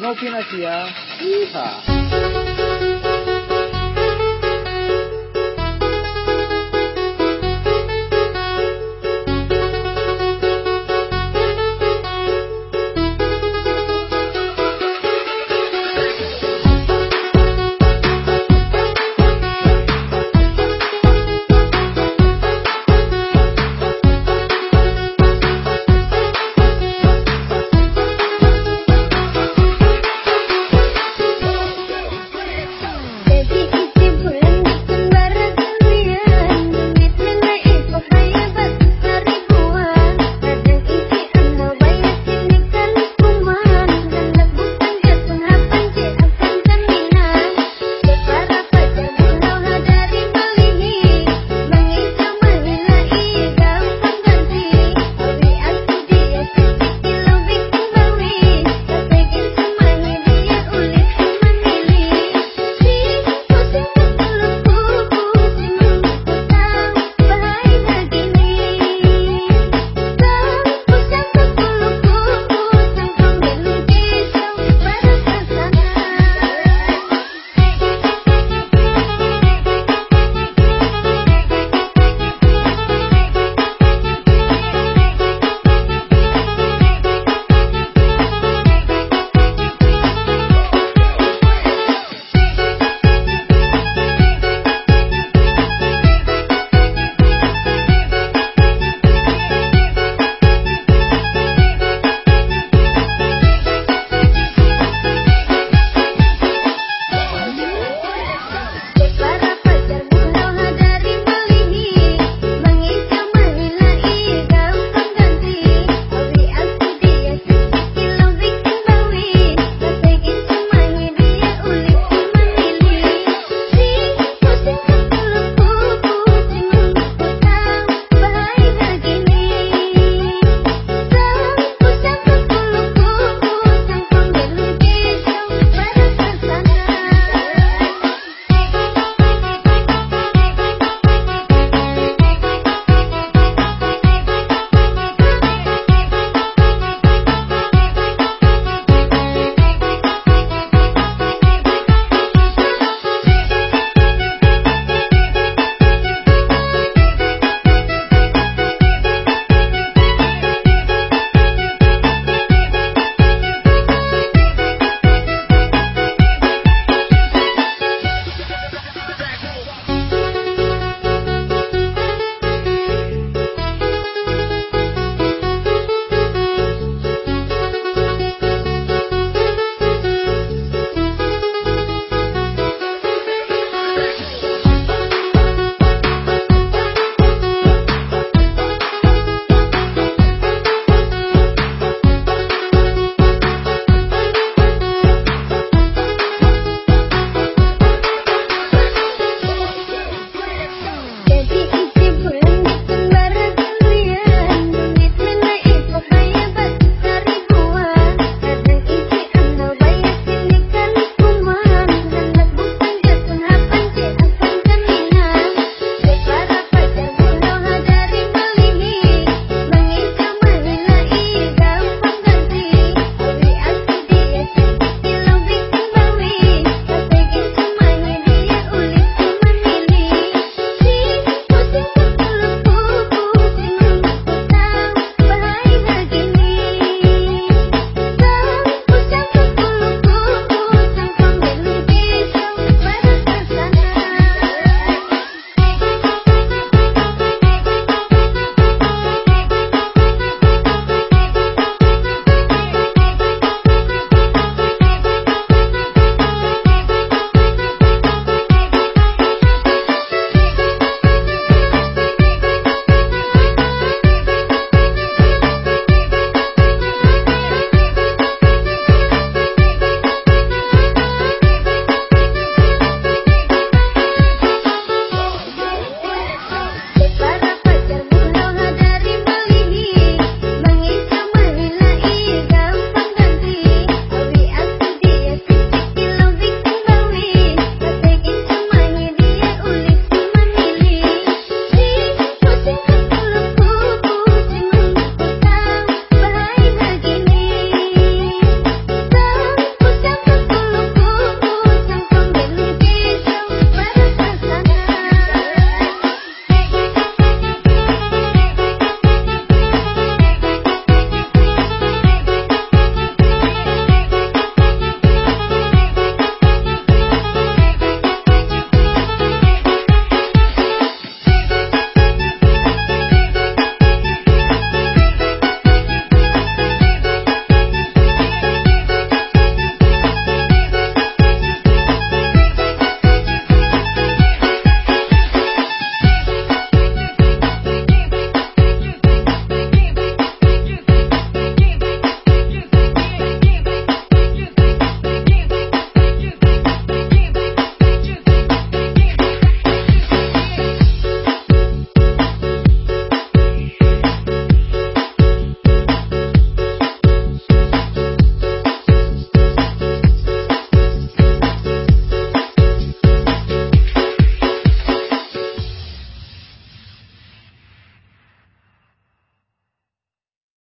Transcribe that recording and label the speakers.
Speaker 1: No Pinasia. Eh? Yeehaw.